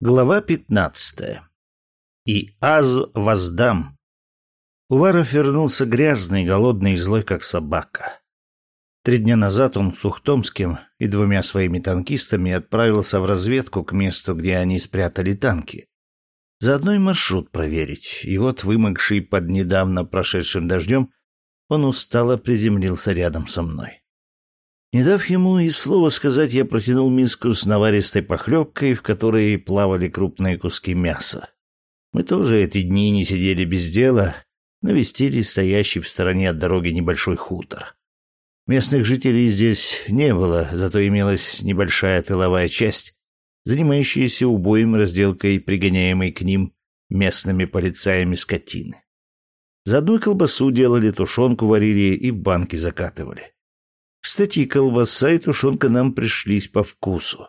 Глава пятнадцатая. И аз воздам. Уваров вернулся грязный, голодный и злой, как собака. Три дня назад он с Ухтомским и двумя своими танкистами отправился в разведку к месту, где они спрятали танки. Заодно и маршрут проверить. И вот, вымокший под недавно прошедшим дождем, он устало приземлился рядом со мной. Не дав ему и слова сказать, я протянул миску с наваристой похлебкой, в которой плавали крупные куски мяса. Мы тоже эти дни не сидели без дела, навестили стоящий в стороне от дороги небольшой хутор. Местных жителей здесь не было, зато имелась небольшая тыловая часть, занимающаяся убоем разделкой пригоняемой к ним местными полицаями скотины. Заодно колбасу делали, тушенку варили и в банки закатывали. Кстати, колбаса, и тушенка нам пришлись по вкусу.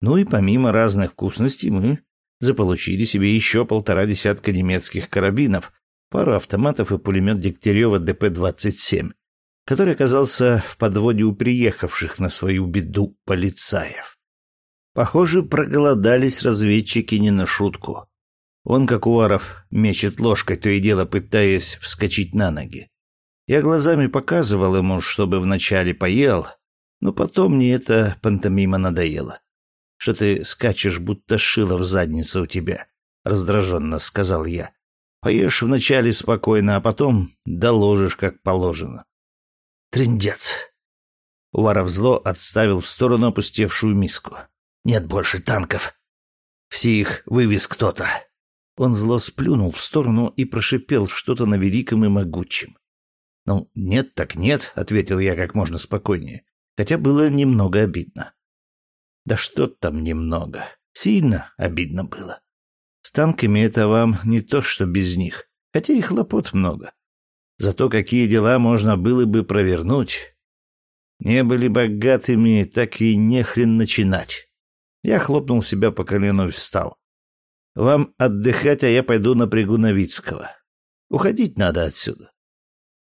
Ну и помимо разных вкусностей мы заполучили себе еще полтора десятка немецких карабинов, пару автоматов и пулемет Дегтярева ДП-27, который оказался в подводе у приехавших на свою беду полицаев. Похоже, проголодались разведчики не на шутку. Он, как Уваров, мечет ложкой, то и дело пытаясь вскочить на ноги. Я глазами показывал ему, чтобы вначале поел, но потом мне эта пантомима надоела. Что ты скачешь, будто шило в заднице у тебя, раздраженно сказал я. Поешь вначале спокойно, а потом доложишь, как положено. Трындец. Уваров зло отставил в сторону опустевшую миску. Нет больше танков. Все их вывез кто-то. Он зло сплюнул в сторону и прошипел что-то на великом и могучем. «Ну, нет так нет», — ответил я как можно спокойнее, хотя было немного обидно. «Да что там немного? Сильно обидно было. С танками это вам не то, что без них, хотя и хлопот много. Зато какие дела можно было бы провернуть. Не были богатыми, так и не хрен начинать». Я хлопнул себя по колену и встал. «Вам отдыхать, а я пойду напрягу Новицкого. Уходить надо отсюда.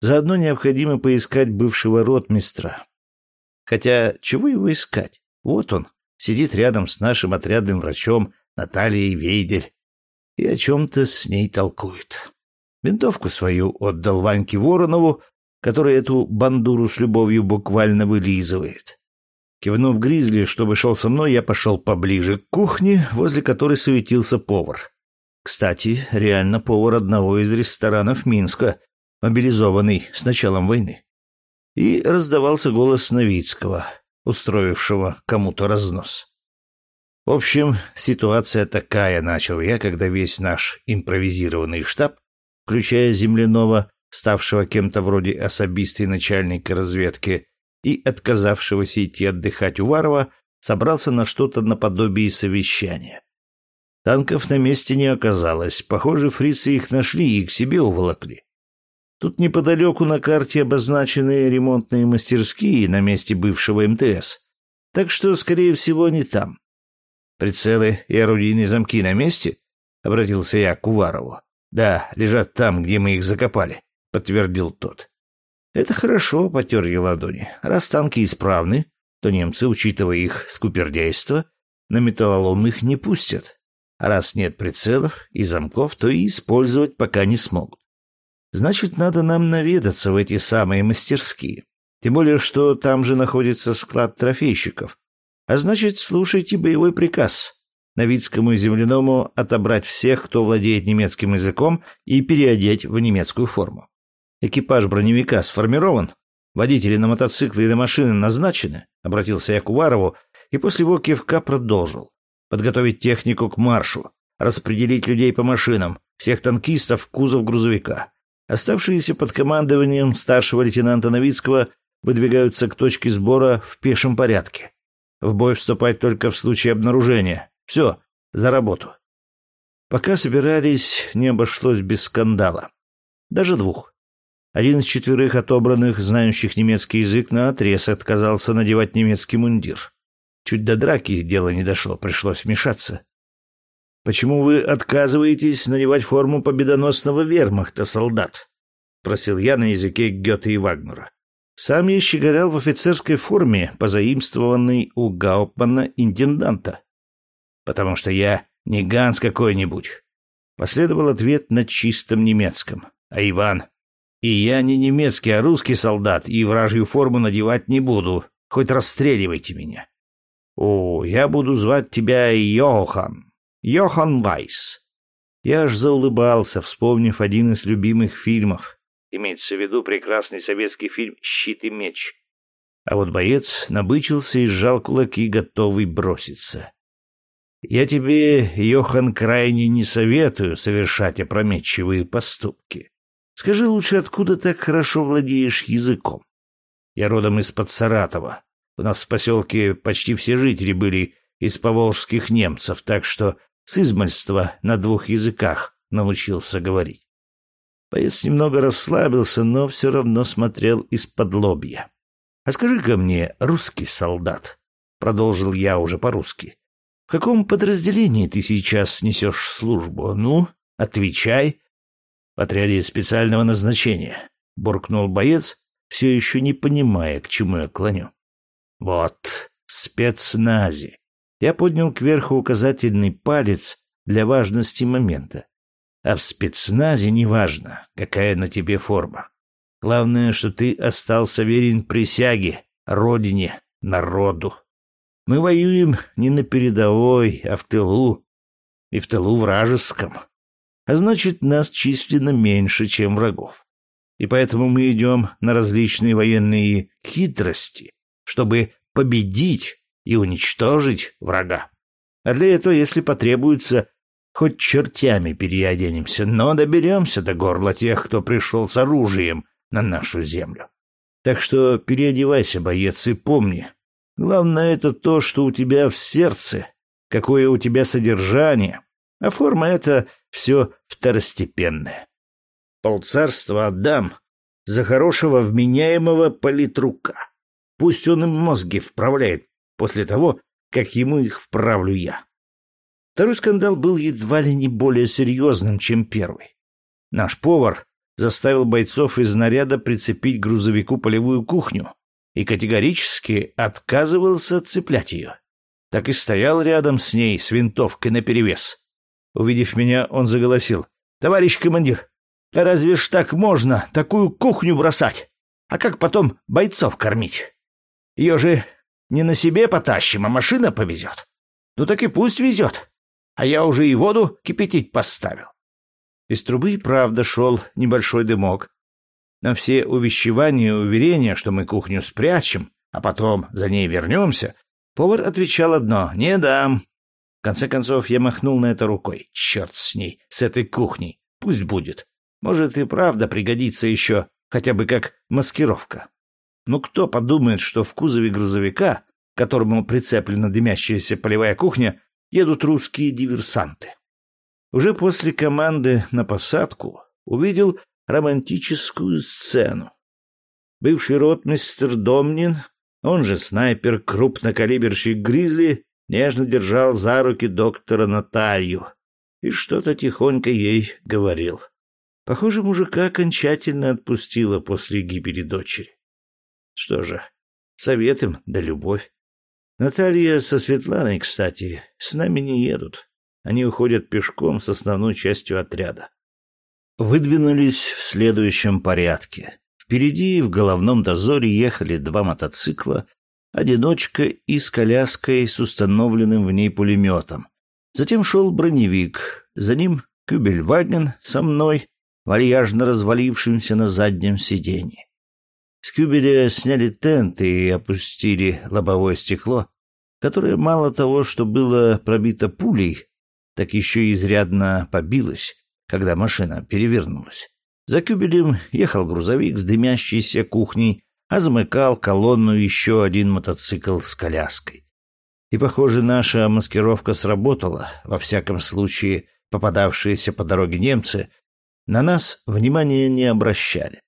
Заодно необходимо поискать бывшего ротмистра. Хотя чего его искать? Вот он, сидит рядом с нашим отрядным врачом Натальей Вейдель и о чем-то с ней толкует. Винтовку свою отдал Ваньке Воронову, который эту бандуру с любовью буквально вылизывает. Кивнув Гризли, чтобы шел со мной, я пошел поближе к кухне, возле которой суетился повар. Кстати, реально повар одного из ресторанов Минска, мобилизованный с началом войны. И раздавался голос Новицкого, устроившего кому-то разнос. В общем, ситуация такая, начал я, когда весь наш импровизированный штаб, включая земляного, ставшего кем-то вроде особистой начальника разведки и отказавшегося идти отдыхать Уварова, собрался на что-то наподобие совещания. Танков на месте не оказалось. Похоже, фрицы их нашли и к себе уволокли. Тут неподалеку на карте обозначены ремонтные мастерские на месте бывшего МТС. Так что, скорее всего, не там. Прицелы и орудийные замки на месте? Обратился я к Уварову. Да, лежат там, где мы их закопали, подтвердил тот. Это хорошо, потер я ладони. Раз танки исправны, то немцы, учитывая их скупердейство, на металлолом их не пустят. А раз нет прицелов и замков, то и использовать пока не смогут. Значит, надо нам наведаться в эти самые мастерские. Тем более, что там же находится склад трофейщиков. А значит, слушайте боевой приказ. Новицкому и земляному отобрать всех, кто владеет немецким языком, и переодеть в немецкую форму. Экипаж броневика сформирован, водители на мотоциклы и на машины назначены, обратился я к Уварову и после его кивка продолжил. Подготовить технику к маршу, распределить людей по машинам, всех танкистов в кузов грузовика. Оставшиеся под командованием старшего лейтенанта Новицкого выдвигаются к точке сбора в пешем порядке. В бой вступать только в случае обнаружения. Все, за работу. Пока собирались, не обошлось без скандала. Даже двух. Один из четверых отобранных, знающих немецкий язык, на отрез отказался надевать немецкий мундир. Чуть до драки дело не дошло, пришлось вмешаться. Почему вы отказываетесь надевать форму победоносного вермахта, солдат? просил я на языке Гёте и Вагнера. Сам я щеголял в офицерской форме, позаимствованной у Гауптмана интенданта. Потому что я не Ганс какой-нибудь. Последовал ответ на чистом немецком. А Иван? И я не немецкий, а русский солдат, и вражью форму надевать не буду. Хоть расстреливайте меня. О, я буду звать тебя Йохан. Йохан Вайс. Я аж заулыбался, вспомнив один из любимых фильмов. Имеется в виду прекрасный советский фильм «Щит и меч». А вот боец набычился и сжал кулаки, готовый броситься. Я тебе, Йохан, крайне не советую совершать опрометчивые поступки. Скажи лучше, откуда так хорошо владеешь языком? Я родом из-под Саратова. У нас в поселке почти все жители были из поволжских немцев, так что с измальства на двух языках научился говорить. Боец немного расслабился, но все равно смотрел из-под лобья. «А скажи-ка мне, русский солдат», — продолжил я уже по-русски, в каком подразделении ты сейчас несешь службу? Ну, отвечай. В отряде специального назначения, буркнул боец, все еще не понимая, к чему я клоню. Вот, в спецназе. Я поднял кверху указательный палец для важности момента. А в спецназе неважно, какая на тебе форма. Главное, что ты остался верен присяге, родине, народу. Мы воюем не на передовой, а в тылу. И в тылу вражеском. А значит, нас численно меньше, чем врагов. И поэтому мы идем на различные военные хитрости, чтобы победить и уничтожить врага. А для этого, если потребуется, хоть чертями переоденемся, но доберемся до горла тех, кто пришел с оружием на нашу землю. Так что переодевайся, боец, и помни, Главное это то, что у тебя в сердце, какое у тебя содержание, а форма — это все второстепенное. Полцарства отдам за хорошего вменяемого политрука. Пусть он им мозги вправляет после того, как ему их вправлю я. Второй скандал был едва ли не более серьезным, чем первый. Наш повар заставил бойцов из наряда прицепить к грузовику полевую кухню, и категорически отказывался цеплять ее. Так и стоял рядом с ней с винтовкой наперевес. Увидев меня, он заголосил. «Товарищ командир, да разве ж так можно такую кухню бросать? А как потом бойцов кормить? Ее же не на себе потащим, а машина повезет. Ну так и пусть везет. А я уже и воду кипятить поставил». Из трубы правда шел небольшой дымок, на все увещевания и уверения, что мы кухню спрячем, а потом за ней вернемся, повар отвечал одно «Не дам». В конце концов, я махнул на это рукой. Черт с ней, с этой кухней. Пусть будет. Может, и правда пригодится еще, хотя бы как маскировка. Но кто подумает, что в кузове грузовика, к которому прицеплена дымящаяся полевая кухня, едут русские диверсанты? Уже после команды на посадку увидел романтическую сцену. Бывший ротмистер Домнин, он же снайпер, крупнокалиберщик Гризли, нежно держал за руки доктора Наталью и что-то тихонько ей говорил. Похоже, мужика окончательно отпустила после гибели дочери. Что же, совет им да любовь. Наталья со Светланой, кстати, с нами не едут. Они уходят пешком с основной частью отряда выдвинулись в следующем порядке. Впереди в головном дозоре ехали два мотоцикла, одиночка и с коляской с установленным в ней пулеметом. Затем шел броневик, за ним Кюбельваген со мной, вальяжно развалившимся на заднем сиденье. С Кюбеля сняли тент и опустили лобовое стекло, которое мало того, что было пробито пулей, так еще и изрядно побилось, когда машина перевернулась. За кюбелем ехал грузовик с дымящейся кухней, а замыкал колонну еще один мотоцикл с коляской. И, похоже, наша маскировка сработала, во всяком случае, попадавшиеся по дороге немцы на нас внимания не обращали.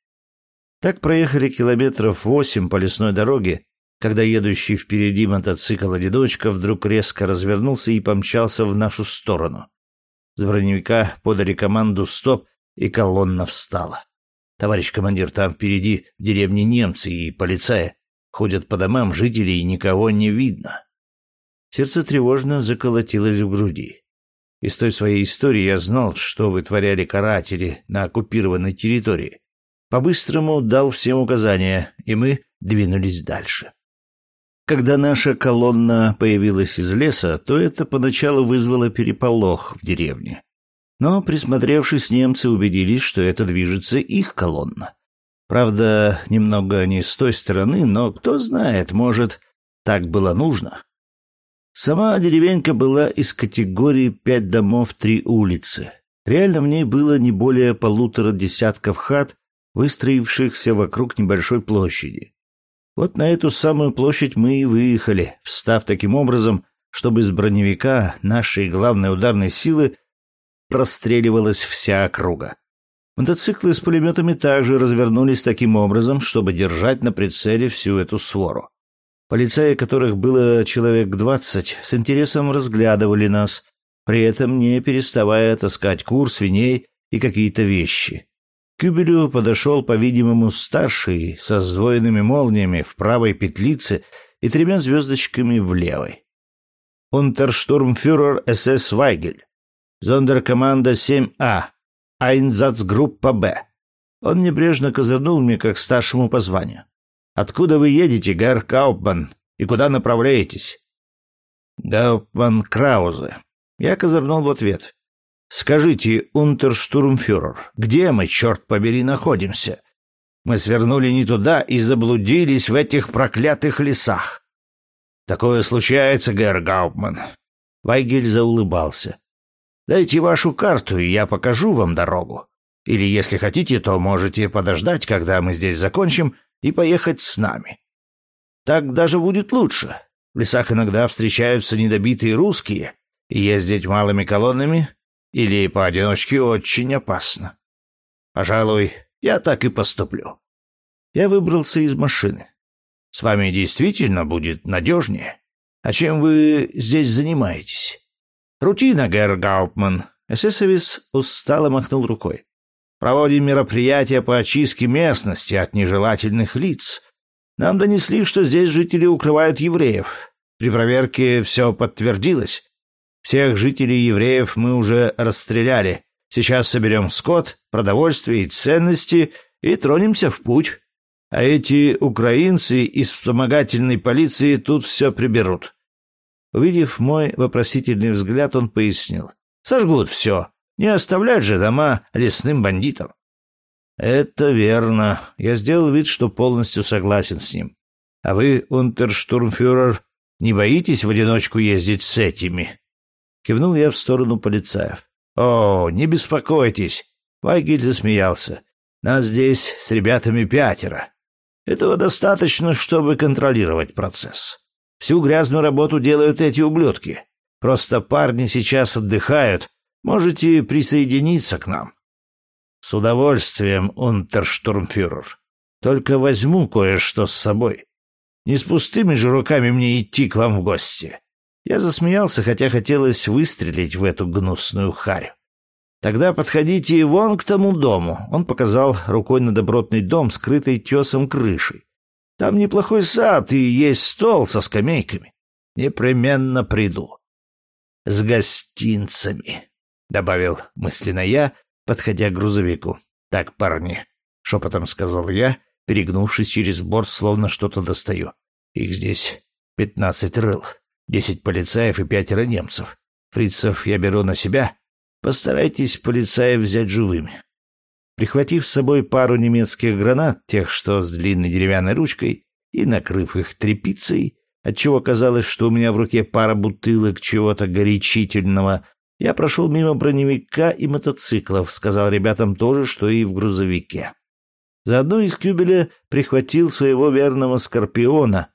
Так проехали километров восемь по лесной дороге, когда едущий впереди мотоцикл-одиночка вдруг резко развернулся и помчался в нашу сторону. С броневика подали команду «Стоп», и колонна встала. «Товарищ командир, там впереди в деревне немцы и полицаи. Ходят по домам, жителей никого не видно». Сердце тревожно заколотилось в груди. Из той своей истории я знал, что вытворяли каратели на оккупированной территории. По-быстрому дал всем указания, и мы двинулись дальше. Когда наша колонна появилась из леса, то это поначалу вызвало переполох в деревне. Но, присмотревшись, немцы убедились, что это движется их колонна. Правда, немного не с той стороны, но кто знает, может, так было нужно. Сама деревенька была из категории «пять домов, три улицы». Реально в ней было не более полутора десятков хат, выстроившихся вокруг небольшой площади. Вот на эту самую площадь мы и выехали, встав таким образом, чтобы из броневика нашей главной ударной силы простреливалась вся округа. Мотоциклы с пулеметами также развернулись таким образом, чтобы держать на прицеле всю эту свору. Полицаи, которых было человек двадцать, с интересом разглядывали нас, при этом не переставая таскать кур, свиней и какие-то вещи. К Кюбелю подошел, по-видимому, старший, со сдвоенными молниями в правой петлице и тремя звездочками в левой. Унтерштурмфюрер СС Вайгель, зондеркоманда 7А, Айнзацгруппа Б. Он небрежно козырнул мне как старшему по званию. Откуда вы едете, Герр Кауптман, и куда направляетесь? Гауптман Краузе. Я козырнул в ответ. Скажите, унтерштурмфюрер, где мы, черт побери, находимся? Мы свернули не туда и заблудились в этих проклятых лесах. Такое случается, Герр Гауптман. Вайгель заулыбался. Дайте вашу карту, и я покажу вам дорогу. Или, если хотите, то можете подождать, когда мы здесь закончим, и поехать с нами. Так даже будет лучше. В лесах иногда встречаются недобитые русские, и ездить малыми колоннами или поодиночке очень опасно. Пожалуй, я так и поступлю. Я выбрался из машины. С вами действительно будет надежнее. А чем вы здесь занимаетесь? Рутина, Герр Гауптман. Эсэсовец устало махнул рукой. Проводим мероприятия по очистке местности от нежелательных лиц. Нам донесли, что здесь жители укрывают евреев. При проверке все подтвердилось. Всех жителей евреев мы уже расстреляли. Сейчас соберем скот, продовольствие и ценности и тронемся в путь. А эти украинцы из вспомогательной полиции тут все приберут. Увидев мой вопросительный взгляд, он пояснил. «Сожгут все. Не оставлять же дома лесным бандитам. Это верно. Я сделал вид, что полностью согласен с ним. А вы, унтерштурмфюрер, не боитесь в одиночку ездить с этими? Кивнул я в сторону полицаев. О, не беспокойтесь. Вайгель засмеялся. Нас здесь с ребятами пятеро. Этого достаточно, чтобы контролировать процесс. Всю грязную работу делают эти ублюдки. Просто парни сейчас отдыхают, Можете присоединиться к нам. С удовольствием, унтерштурмфюрер. Только возьму кое-что с собой. Не с пустыми же руками мне идти к вам в гости. Я засмеялся, хотя хотелось выстрелить в эту гнусную харю. Тогда подходите вон к тому дому. Он показал рукой на добротный дом, скрытый тесом крышей. Там неплохой сад и есть стол со скамейками. Непременно приду. С гостинцами добавил мысленно я, подходя к грузовику. Так, парни, шепотом сказал я, перегнувшись через борт, словно что-то достаю. Их здесь пятнадцать рыл, десять полицаев и пятеро немцев. Фрицев я беру на себя. Постарайтесь полицаев взять живыми. Прихватив с собой пару немецких гранат, тех, что с длинной деревянной ручкой, и накрыв их тряпицей, отчего казалось, что у меня в руке пара бутылок чего-то горячительного, я прошел мимо броневика и мотоциклов, сказал ребятам тоже, что и в грузовике. Заодно из кюбеля прихватил своего верного скорпиона,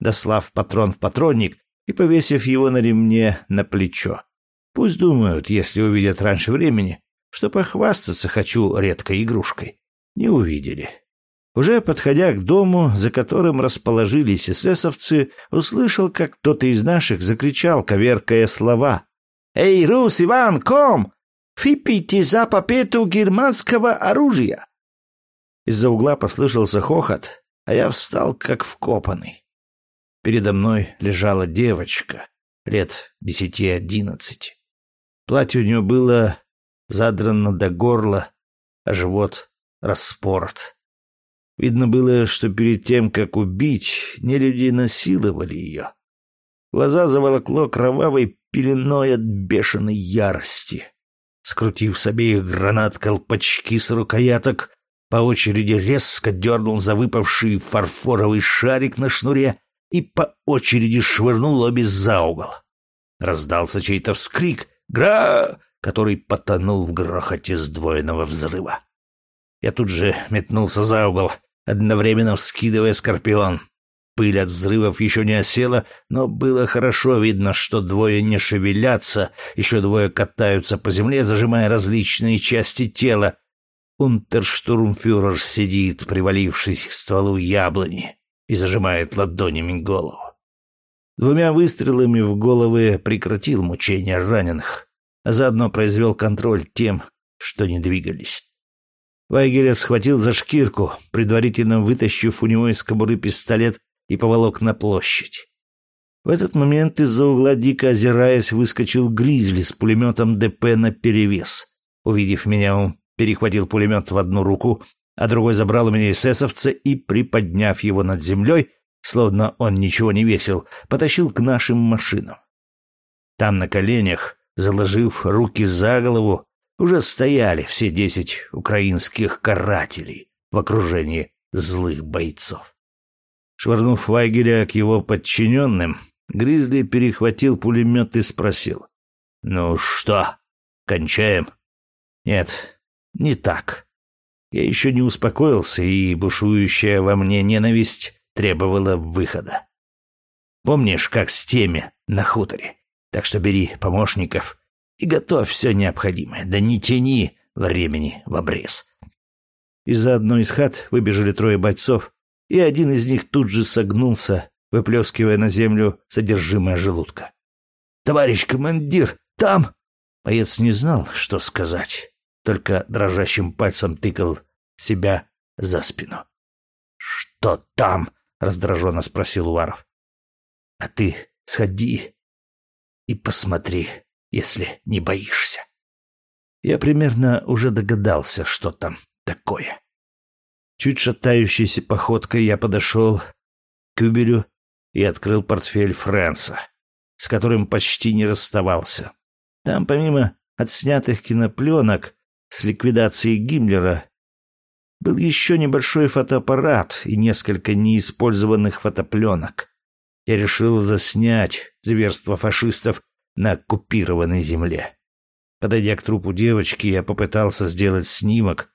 дослав патрон в патронник и повесив его на ремне на плечо. Пусть думают, если увидят раньше времени, что похвастаться хочу редкой игрушкой. Не увидели. Уже подходя к дому, за которым расположились эсэсовцы, услышал, как кто-то из наших закричал, коверкая слова — «Эй, Рус, Иван, ком! Выпейте за попету германского оружия!» Из-за угла послышался хохот, а я встал как вкопанный. Передо мной лежала девочка лет десяти-одиннадцати. Платье у нее было задрано до горла, а живот распорот. Видно было, что перед тем, как убить, нелюди насиловали ее. Глаза заволокло кровавой пеленой от бешеной ярости. Скрутив с обеих гранат колпачки с рукояток, по очереди резко дернул за выпавший фарфоровый шарик на шнуре и по очереди швырнул обе за угол. Раздался чей-то вскрик «Гра!», который потонул в грохоте сдвоенного взрыва. Я тут же метнулся за угол, одновременно вскидывая скорпион. Пыль от взрывов еще не осела, но было хорошо видно, что двое не шевелятся, еще двое катаются по земле, зажимая различные части тела. Унтерштурмфюрер сидит, привалившись к стволу яблони, и зажимает ладонями голову. Двумя выстрелами в головы прекратил мучения раненых, а заодно произвел контроль тем, что не двигались. Вайгеля схватил за шкирку, предварительно вытащив у него из кобуры пистолет и поволок на площадь. В этот момент из-за угла, дико озираясь, выскочил Гризли с пулеметом ДП наперевес. Увидев меня, он перехватил пулемет в одну руку, а другой забрал у меня эсэсовца и, приподняв его над землей, словно он ничего не весил, потащил к нашим машинам. Там на коленях, заложив руки за голову, уже стояли все десять украинских карателей в окружении злых бойцов. Швырнув Вайгеля к его подчиненным, Гризли перехватил пулемет и спросил. «Ну что, кончаем?» «Нет, не так. Я еще не успокоился, и бушующая во мне ненависть требовала выхода. Помнишь, как с теми на хуторе? Так что бери помощников и готовь все необходимое, да не тяни времени в обрез. Из-за одной из хат выбежали трое бойцов, и один из них тут же согнулся, выплескивая на землю содержимое желудка. «Товарищ командир, там...» Боец не знал, что сказать, только дрожащим пальцем тыкал себя за спину. «Что там?» — раздраженно спросил Уваров. «А ты сходи и посмотри, если не боишься. Я примерно уже догадался, что там такое. Чуть шатающейся походкой я подошел к Кюбелю и открыл портфель Фрэнса, с которым почти не расставался. Там, помимо отснятых кинопленок с ликвидацией Гиммлера, был еще небольшой фотоаппарат и несколько неиспользованных фотопленок. Я решил заснять зверство фашистов на оккупированной земле. Подойдя к трупу девочки, я попытался сделать снимок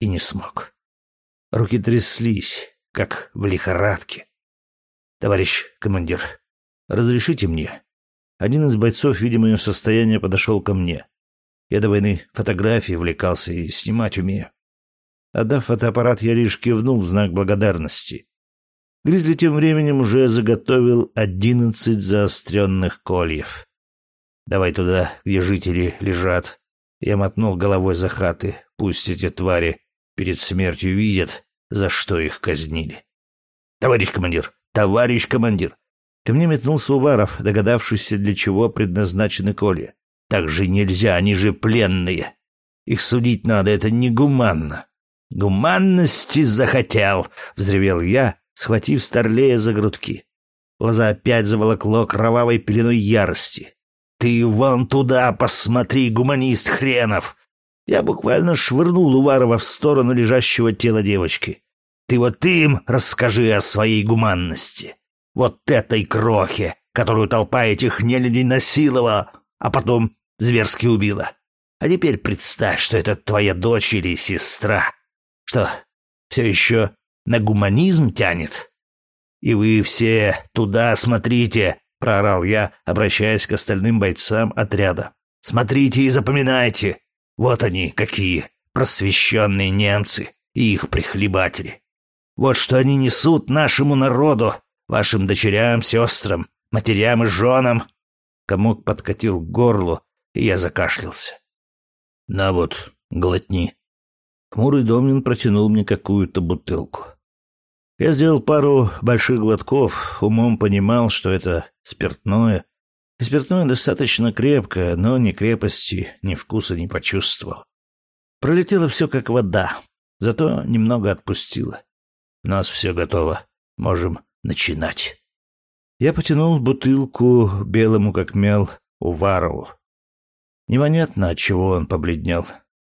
и не смог. Руки тряслись, как в лихорадке. «Товарищ командир, разрешите мне?» Один из бойцов, видя мое состояние, подошел ко мне. Я до войны фотографии увлекался и снимать умею. Отдав фотоаппарат, я лишь кивнул в знак благодарности. Гризли тем временем уже заготовил одиннадцать заостренных кольев. Давай туда, где жители лежат. Я мотнул головой за хаты. Пусть эти твари перед смертью видят, за что их казнили. Товарищ командир, товарищ командир. Ко мне метнулся Уваров, догадавшийся, для чего предназначены колья. Так же нельзя, они же пленные. Их судить надо, это негуманно. Гуманности захотел, взревел я, схватив Старлея за грудки. Глаза опять заволокло кровавой пеленой ярости. «Ты вон туда посмотри, гуманист хренов!» Я буквально швырнул Уварова в сторону лежащего тела девочки. «Ты вот им расскажи о своей гуманности. Вот этой крохе, которую толпа этих нелюдей насиловала, а потом зверски убила. А теперь представь, что это твоя дочь или сестра. Что, все еще на гуманизм тянет? И вы все туда смотрите, проорал я, обращаясь к остальным бойцам отряда. Смотрите и запоминайте. Вот они какие просвещенные немцы и их прихлебатели. Вот что они несут нашему народу, вашим дочерям, сестрам, матерям и женам. Комок подкатил к горлу, и я закашлялся. На вот, глотни. Хмурый Домнин протянул мне какую-то бутылку. Я сделал пару больших глотков, умом понимал, что это спиртное, Спиртное достаточно крепкое, но ни крепости, ни вкуса не почувствовал. Пролетело все как вода, зато немного отпустило. У нас все готово. Можем начинать. Я потянул бутылку белому как мел Уварову. Непонятно, от чего он побледнел.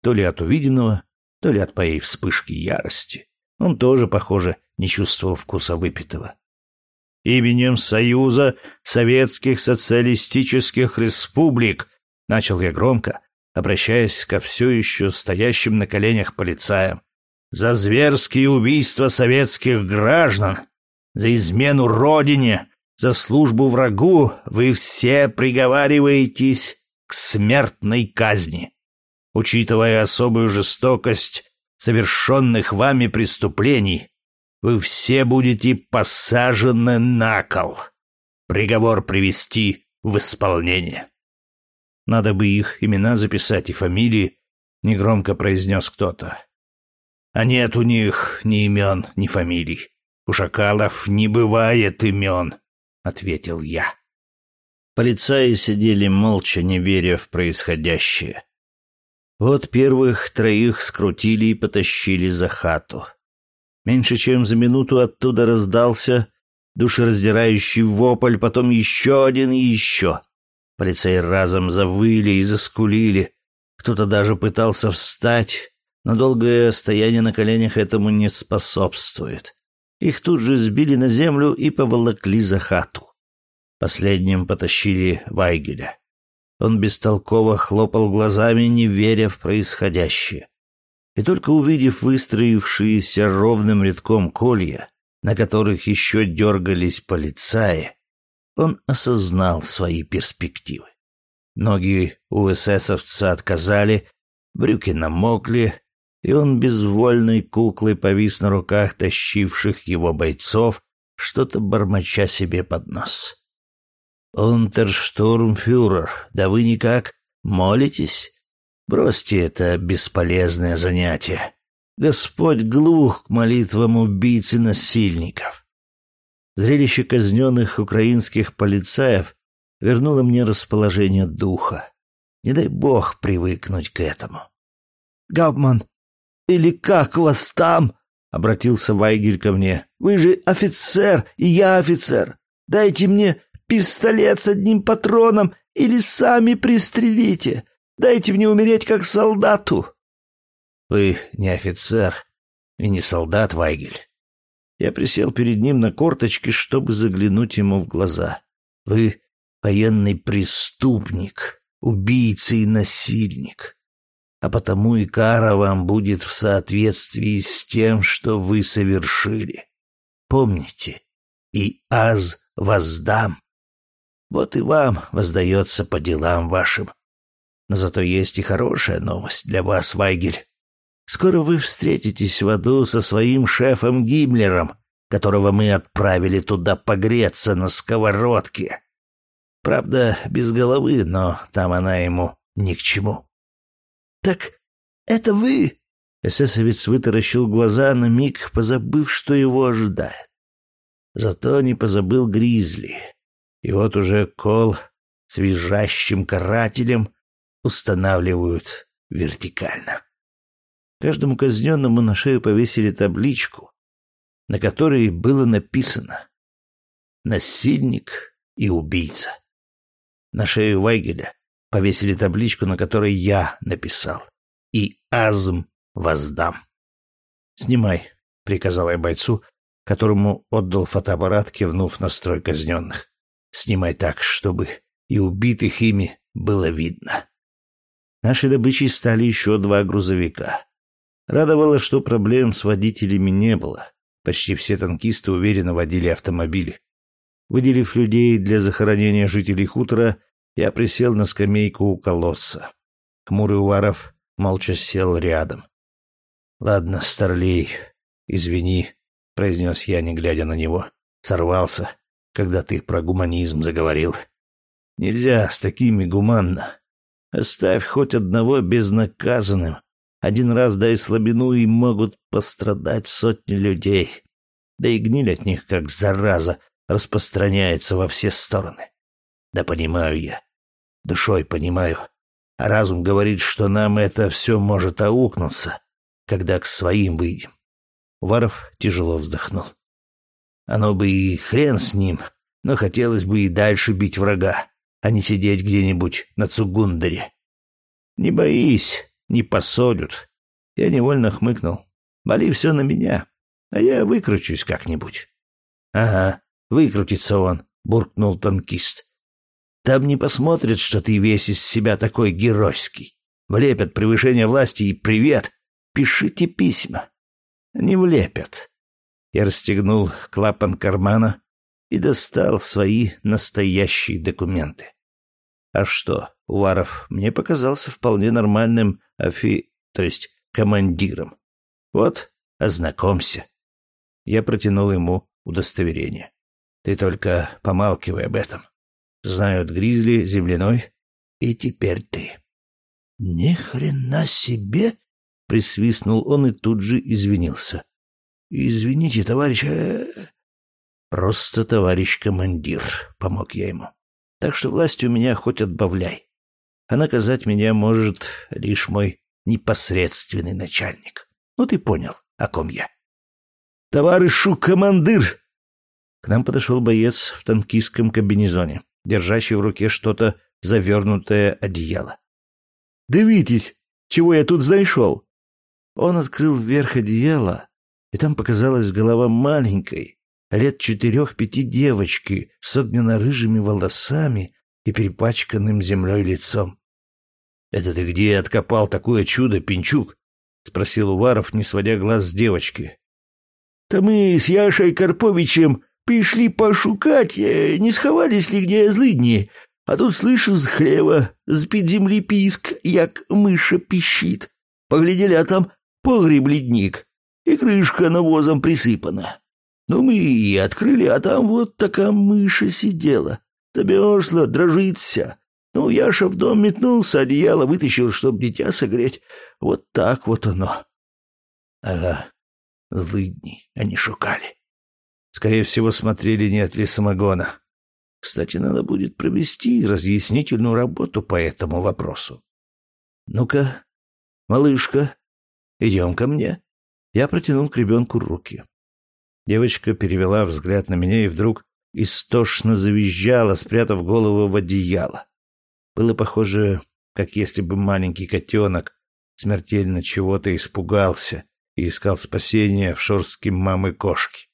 То ли от увиденного, то ли от моей вспышки ярости. Он тоже, похоже, не чувствовал вкуса выпитого. «Именем Союза Советских Социалистических Республик», — начал я громко, обращаясь ко все еще стоящим на коленях полицаям, «за зверские убийства советских граждан, за измену Родине, за службу врагу вы все приговариваетесь к смертной казни. Учитывая особую жестокость совершенных вами преступлений, вы все будете посажены на кол. Приговор привести в исполнение. Надо бы их имена записать и фамилии, негромко произнес кто-то. А нет у них ни имен, ни фамилий. У шакалов не бывает имен ответил я. Полицаи сидели молча, не веря в происходящее. Вот первых троих скрутили и потащили за хату. Меньше чем за минуту оттуда раздался душераздирающий вопль, потом еще один и еще. Полицаи разом завыли и заскулили. Кто-то даже пытался встать, но долгое стояние на коленях этому не способствует. Их тут же сбили на землю и поволокли за хату. Последним потащили Вайгеля. Он бестолково хлопал глазами, не веря в происходящее. И только увидев выстроившиеся ровным рядком колья, на которых еще дергались полицаи, он осознал свои перспективы. Ноги у эсэсовца отказали, брюки намокли, и он безвольной куклой повис на руках тащивших его бойцов, что-то бормоча себе под нос. «Унтерштурмфюрер, да вы никак молитесь? Бросьте это бесполезное занятие. Господь глух к молитвам убийц и насильников». Зрелище казненных украинских полицаев вернуло мне расположение духа. Не дай бог привыкнуть к этому. «Гауптман, или как вас там?» — обратился Вайгель ко мне. «Вы же офицер, и я офицер. Дайте мне пистолет с одним патроном или сами пристрелите. Дайте мне умереть как солдату». «Вы не офицер и не солдат, Вайгель». Я присел перед ним на корточки, чтобы заглянуть ему в глаза. «Вы военный преступник, убийца и насильник а потому и кара вам будет в соответствии с тем, что вы совершили. Помните, и аз воздам. Вот и вам воздается по делам вашим. Но зато есть и хорошая новость для вас, Вайгель. Скоро вы встретитесь в аду со своим шефом Гиммлером, которого мы отправили туда погреться на сковородке. Правда, без головы, но там она ему ни к чему. «Так это вы?» Эсэсовец вытаращил глаза на миг, позабыв, что его ожидает. Зато не позабыл Гризли. И вот уже кол с визжащим карателем устанавливают вертикально. Каждому казненному на шею повесили табличку, на которой было написано «Насильник и убийца». На шею Вайгеля повесили табличку, на которой я написал. И азм воздам. «Снимай», — приказал я бойцу, которому отдал фотоаппарат, кивнув на строй казненных. «Снимай так, чтобы и убитых ими было видно». Нашей добычей стали еще два грузовика. Радовало, что проблем с водителями не было. Почти все танкисты уверенно водили автомобили. Выделив людей для захоронения жителей хутора, я присел на скамейку у колодца. Хмурый Уваров молча сел рядом. «Ладно, старлей, извини», — произнес я, не глядя на него. «Сорвался, когда ты про гуманизм заговорил. Нельзя с такими гуманно. Оставь хоть одного безнаказанным. Один раз дай слабину, и могут пострадать сотни людей. Да и гниль от них, как зараза, распространяется во все стороны. Да понимаю я. Душой понимаю. А разум говорит, что нам это все может аукнуться, когда к своим выйдем. Уваров тяжело вздохнул. Оно бы и хрен с ним, но хотелось бы и дальше бить врага, а не сидеть где-нибудь на Цугундаре. Не боись, не посолют. Я невольно хмыкнул. Вали все на меня, а я выкручусь как-нибудь. Ага, выкрутится он, буркнул танкист. Там не посмотрят, что ты весь из себя такой геройский. Влепят превышение власти и привет. Пишите письма. Не влепят. Я расстегнул клапан кармана и достал свои настоящие документы. А что, Уваров мне показался вполне нормальным офи... то есть командиром. Вот, ознакомься. Я протянул ему удостоверение. Ты только помалкивай об этом. Знают Гризли, Земляной и теперь ты. Ни хрена себе, присвистнул он и тут же извинился. Извините, товарищ, э... просто товарищ командир, помог я ему. Так что власть у меня хоть отбавляй. А наказать меня может лишь мой непосредственный начальник. Ну ты понял, о ком я. Товарищу командир! К нам подошел боец в танкистском комбинезоне держащий в руке что-то завернутое одеяло. «Дивитесь, чего я тут знайшел!» Он открыл вверх одеяло, и там показалась голова маленькой, лет четырех-пяти девочки с огненно-рыжими волосами и перепачканным землей лицом. «Это ты где откопал такое чудо, Пинчук?» — спросил Уваров, не сводя глаз с девочки. «Да мы с Яшей Карповичем Пришли пошукать, э, не сховались ли где злыдни, а тут слышу с хлева, з-під земли писк, як мыша пищит. Поглядели, а там погреб-ледник, и крышка навозом присыпана. Ну, мы и открыли, а там вот такая мыша сидела. Замерзла, дрожит вся. Ну, Яша в дом метнулся, одеяло вытащил, чтоб дитя согреть. Вот так вот оно. Ага, злыдни они шукали. Скорее всего, смотрели, нет ли самогона. Кстати, надо будет провести разъяснительную работу по этому вопросу. Ну-ка, малышка, идем ко мне. Я протянул к ребенку руки. Девочка перевела взгляд на меня и вдруг истошно завизжала, спрятав голову в одеяло. Было похоже, как если бы маленький котенок смертельно чего-то испугался и искал спасения в шорстке мамы кошки.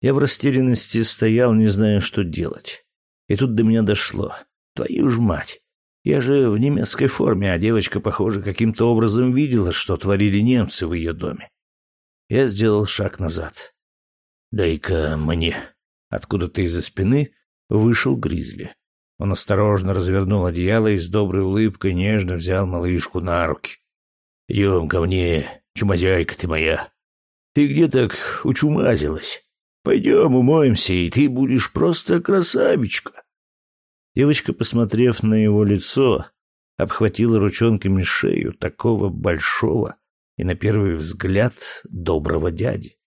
Я в растерянности стоял, не зная, что делать. И тут до меня дошло. Твою ж мать! Я же в немецкой форме, а девочка, похоже, каким-то образом видела, что творили немцы в ее доме. Я сделал шаг назад. «Дай-ка мне». Откуда-то из-за спины вышел Гризли. Он осторожно развернул одеяло и с доброй улыбкой нежно взял малышку на руки. «Идем ко мне, чумазяйка ты моя. Ты где так учумазилась?» Пойдем умоемся, и ты будешь просто красавичка. Девочка, посмотрев на его лицо, обхватила ручонками шею такого большого и, на первый взгляд, доброго дяди.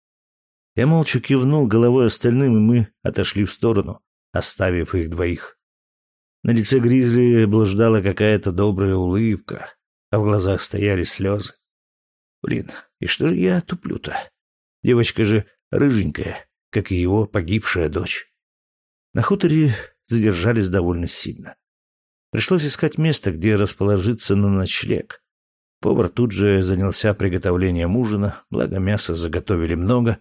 Я молча кивнул головой остальным, и мы отошли в сторону, оставив их двоих. На лице Гризли блуждала какая-то добрая улыбка, а в глазах стояли слезы. Блин, и что же я туплю-то? Девочка же рыженькая, как и его погибшая дочь. На хуторе задержались довольно сильно. Пришлось искать место, где расположиться на ночлег. Повар тут же занялся приготовлением ужина, благо мяса заготовили много.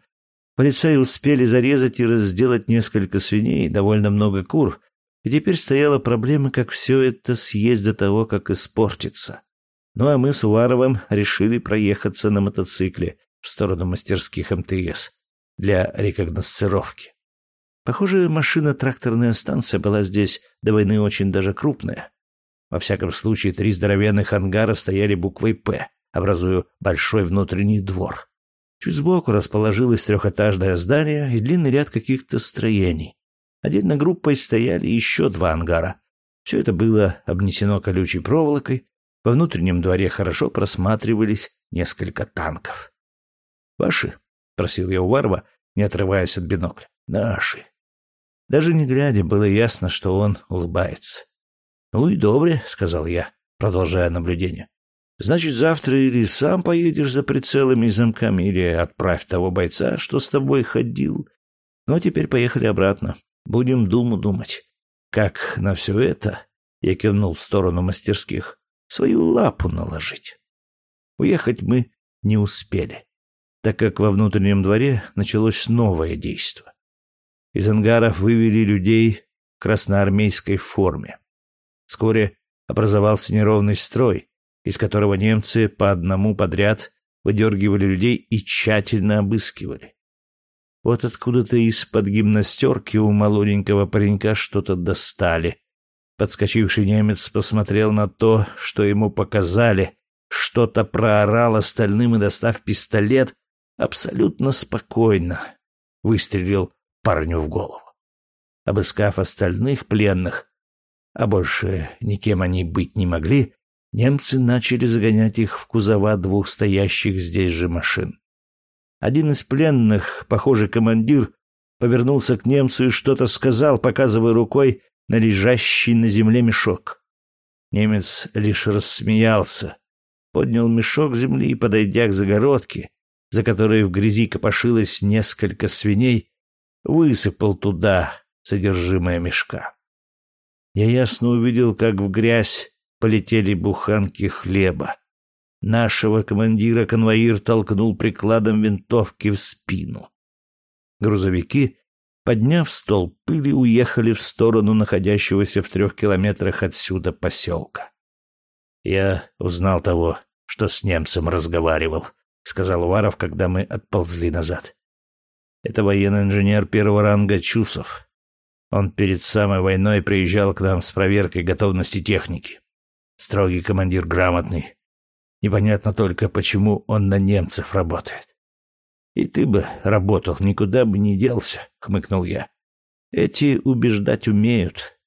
Полицаи успели зарезать и разделать несколько свиней, довольно много кур, и теперь стояла проблема, как все это съесть до того, как испортится. Ну а мы с Уваровым решили проехаться на мотоцикле в сторону мастерских МТС для рекогносцировки. Похоже, машина-тракторная станция была здесь до войны очень даже крупная. Во всяком случае, три здоровенных ангара стояли буквой «П», образуя большой внутренний двор. Чуть сбоку расположилось трехэтажное здание и длинный ряд каких-то строений. Отдельно группой стояли еще два ангара. Все это было обнесено колючей проволокой. Во внутреннем дворе хорошо просматривались несколько танков. «Ваши?» — просил я у Варва, не отрываясь от бинокля. «Наши». Даже не глядя, было ясно, что он улыбается. «Ну и добре», — сказал я, продолжая наблюдение. «Значит, завтра или сам поедешь за прицелами и замками, или отправь того бойца, что с тобой ходил. Ну а теперь поехали обратно. Будем думу думать. Как на все это, я кивнул в сторону мастерских, свою лапу наложить. Уехать мы не успели, так как во внутреннем дворе началось новое действо. Из ангаров вывели людей в красноармейской форме. Вскоре образовался неровный строй, из которого немцы по одному подряд выдергивали людей и тщательно обыскивали. Вот откуда-то из-под гимнастерки у молоденького паренька что-то достали. Подскочивший немец посмотрел на то, что ему показали, что-то проорал остальным и, достав пистолет, абсолютно спокойно выстрелил парню в голову. Обыскав остальных пленных, а больше никем они быть не могли, немцы начали загонять их в кузова двух стоящих здесь же машин. Один из пленных, похожий командир, повернулся к немцу и что-то сказал, показывая рукой на лежащий на земле мешок. Немец лишь рассмеялся, поднял мешок земли и, подойдя к загородке, за которой в грязи копошилось несколько свиней, высыпал туда содержимое мешка. Я ясно увидел, как в грязь полетели буханки хлеба. Нашего командира конвоир толкнул прикладом винтовки в спину. Грузовики, подняв стол пыли, уехали в сторону находящегося в трех километрах отсюда поселка. Я узнал того, что с немцем разговаривал, сказал Уваров, когда мы отползли назад. Это военный инженер первого ранга Чусов. Он перед самой войной приезжал к нам с проверкой готовности техники. Строгий командир, грамотный. Непонятно только, почему он на немцев работает. И ты бы работал, никуда бы не делся, хмыкнул я. Эти убеждать умеют.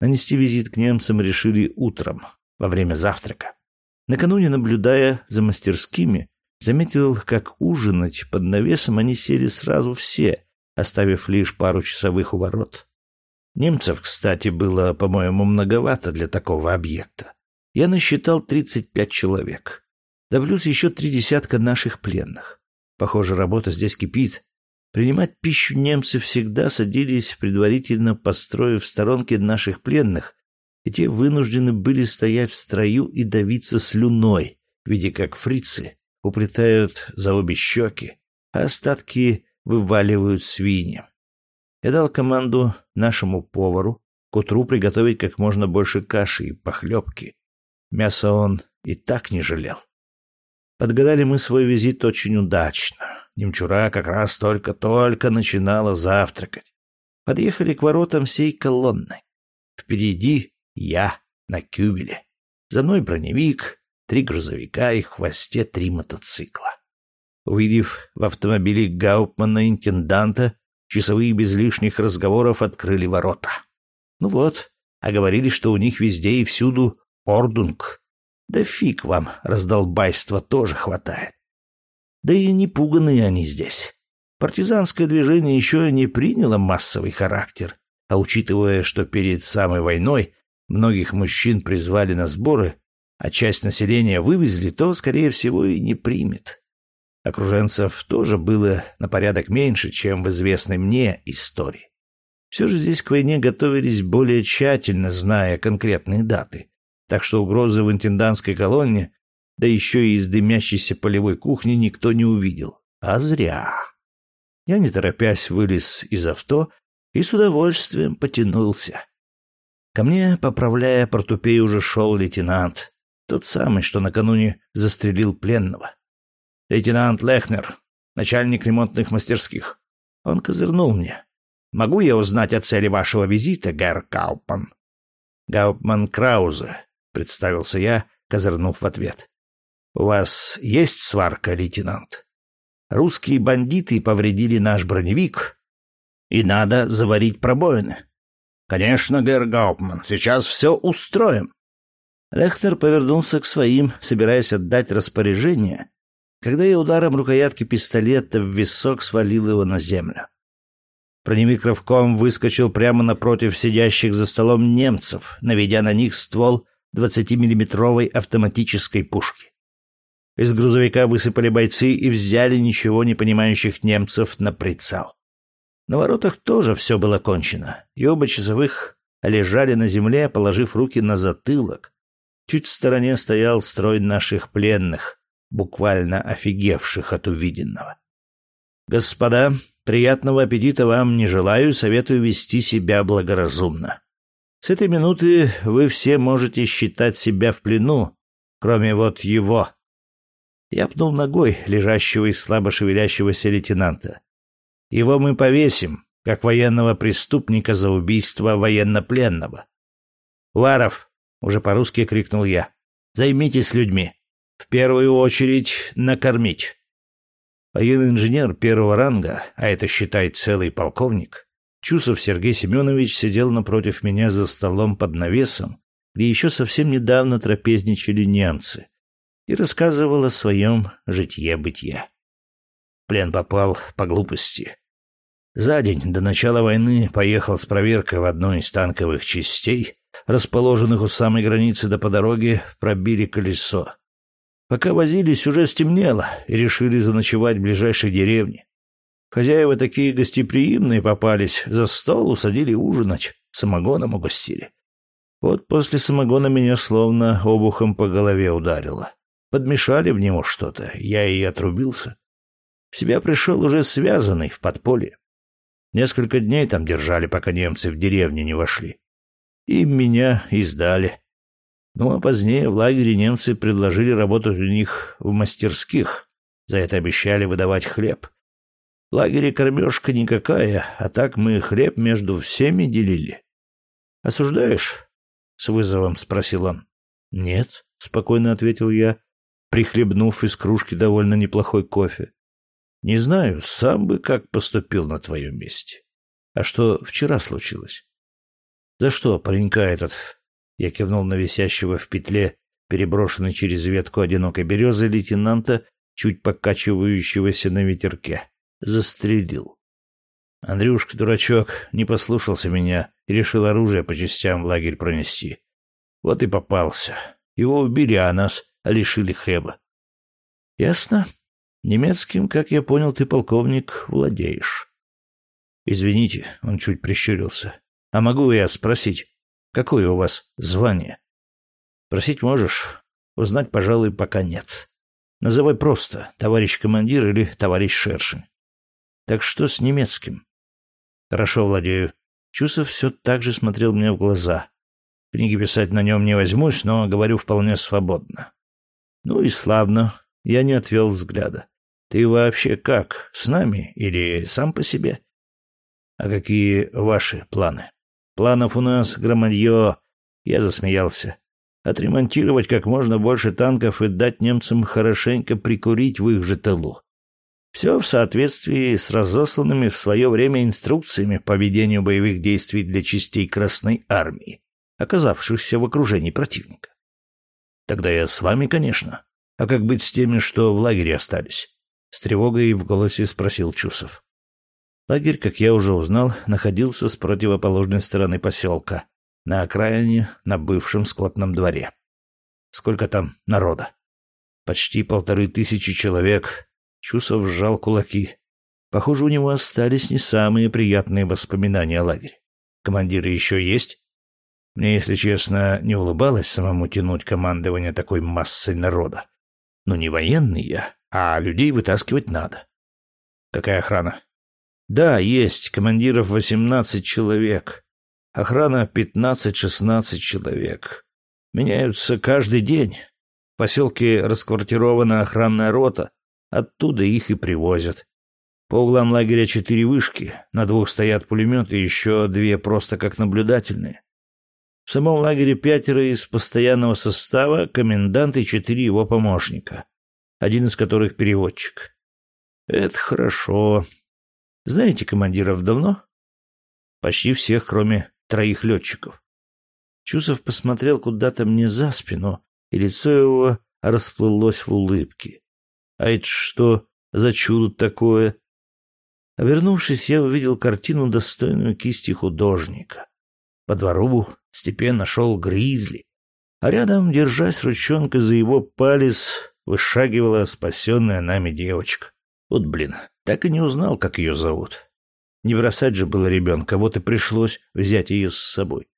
Нанести визит к немцам решили утром, во время завтрака. Накануне, наблюдая за мастерскими, Заметил, как ужинать под навесом они сели сразу все, оставив лишь пару часовых у ворот. Немцев, кстати, было, по-моему, многовато для такого объекта. Я насчитал 35 человек. Да плюс еще три десятка наших пленных. Похоже, работа здесь кипит. Принимать пищу немцы всегда садились, предварительно построив в сторонке наших пленных, и те вынуждены были стоять в строю и давиться слюной, видя как фрицы уплетают за обе щеки, а остатки вываливают свиньям. Я дал команду нашему повару к утру приготовить как можно больше каши и похлебки. Мяса он и так не жалел. Подгадали мы свой визит очень удачно. Немчура как раз только-только начинала завтракать. Подъехали к воротам всей колонной. Впереди я на кюбеле. За мной броневик, три грузовика и хвосте три мотоцикла. Увидев в автомобиле Гауптмана-интенданта, часовые без лишних разговоров открыли ворота. Ну вот, а говорили, что у них везде и всюду ордунг. Да фиг вам, раздолбайства тоже хватает. Да и не пуганные они здесь. Партизанское движение еще не приняло массовый характер, а учитывая, что перед самой войной многих мужчин призвали на сборы, а часть населения вывезли, то, скорее всего, и не примет. Окруженцев тоже было на порядок меньше, чем в известной мне истории. Все же здесь к войне готовились более тщательно, зная конкретные даты. Так что угрозы в интендантской колонне, да еще и из дымящейся полевой кухни никто не увидел. А зря. Я, не торопясь, вылез из авто и с удовольствием потянулся. Ко мне, поправляя портупей, уже шел лейтенант. Тот самый, что накануне застрелил пленного. Лейтенант Лехнер, начальник ремонтных мастерских. Он козырнул мне. Могу я узнать о цели вашего визита, Герр Каупман? Гауптман Краузе, представился я, козырнув в ответ. У вас есть сварка, лейтенант? Русские бандиты повредили наш броневик, и надо заварить пробоины. Конечно, Герр Гауптман, сейчас все устроим. Лехтер повернулся к своим, собираясь отдать распоряжение, когда я ударом рукоятки пистолета в висок свалил его на землю. Броневик рывком выскочил прямо напротив сидящих за столом немцев, наведя на них ствол 20-миллиметровой автоматической пушки. Из грузовика высыпали бойцы и взяли ничего не понимающих немцев на прицел. На воротах тоже все было кончено, и оба часовых лежали на земле, положив руки на затылок. Чуть в стороне стоял строй наших пленных, буквально офигевших от увиденного. «Господа, приятного аппетита вам не желаю, советую вести себя благоразумно. С этой минуты вы все можете считать себя в плену, кроме вот его». Я пнул ногой лежащего и слабо шевелящегося лейтенанта. «Его мы повесим, как военного преступника за убийство военнопленного». «Варов!» — уже по-русски крикнул я. «Займитесь людьми. В первую очередь накормить». Военный инженер первого ранга, а это считай целый полковник, Чусов Сергей Семенович сидел напротив меня за столом под навесом, где еще совсем недавно трапезничали немцы, и рассказывал о своем житье-бытие. Плен попал по глупости. За день до начала войны поехал с проверкой в одной из танковых частей, расположенных у самой границы, да по дороге пробили колесо. Пока возились, уже стемнело, и решили заночевать в ближайшей деревне. Хозяева такие гостеприимные попались, за стол усадили ужинать, самогоном угостили. Вот после самогона меня словно обухом по голове ударило. Подмешали в него что-то, я и отрубился. В себя пришел уже связанный в подполье. Несколько дней там держали, пока немцы в деревню не вошли. И меня издали. Ну а позднее в лагере немцы предложили работать у них в мастерских. За это обещали выдавать хлеб. В лагере кормежка никакая, а так мы хлеб между всеми делили. «Осуждаешь?» — с вызовом спросил он. «Нет», — спокойно ответил я, прихлебнув из кружки довольно неплохой кофе. «Не знаю, сам бы как поступил на твоем месте. А что вчера случилось?» «За что паренька этот?» Я кивнул на висящего в петле, переброшенной через ветку одинокой березы лейтенанта, чуть покачивающегося на ветерке застрелил. Андрюшка, дурачок, не послушался меня и решил оружие по частям в лагерь пронести. Вот и попался. Его убили, а нас лишили хлеба. Ясно. Немецким, как я понял, ты, полковник, владеешь. Извините, он чуть прищурился. А могу я спросить, какое у вас звание? Просить можешь. Узнать, пожалуй, пока нет. Называй просто товарищ командир или товарищ Шершень. Так что с немецким? Хорошо владею. Чусов все так же смотрел мне в глаза. Книги писать на нем не возьмусь, но говорю вполне свободно. Ну и славно. Я не отвел взгляда. Ты вообще как, с нами или сам по себе? А какие ваши планы? Планов у нас громадье. Я засмеялся. Отремонтировать как можно больше танков и дать немцам хорошенько прикурить в их же тылу. Все в соответствии с разосланными в свое время инструкциями по ведению боевых действий для частей Красной Армии, оказавшихся в окружении противника. Тогда я с вами, конечно. А как быть с теми, что в лагере остались? С тревогой в голосе спросил Чусов. Лагерь, как я уже узнал, находился с противоположной стороны поселка, на окраине, на бывшем скотном дворе. Сколько там народа? Почти полторы тысячи человек, Чусов сжал кулаки. Похоже, у него остались не самые приятные воспоминания о лагере. Командиры еще есть? Мне, если честно, не улыбалось самому тянуть командование такой массой народа. Но не военный я, а людей вытаскивать надо. Какая охрана? Да, есть. Командиров восемнадцать человек. Охрана пятнадцать-шестнадцать человек. Меняются каждый день. В поселке расквартирована охранная рота, Оттуда их и привозят. По углам лагеря четыре вышки, на двух стоят пулеметы, еще две просто как наблюдательные. В самом лагере пятеро из постоянного состава, комендант и четыре его помощника, один из которых переводчик. Это хорошо. Знаете командиров давно? Почти всех, кроме троих летчиков. Чусов посмотрел куда-то мне за спину, и лицо его расплылось в улыбке. А это что за чудо такое? Вернувшись, я увидел картину, достойную кисти художника. По двору степенно шел гризли, а рядом, держась ручонкой за его палец, вышагивала спасенная нами девочка. Вот, блин, так и не узнал, как ее зовут. Не бросать же было ребенка, вот и пришлось взять ее с собой.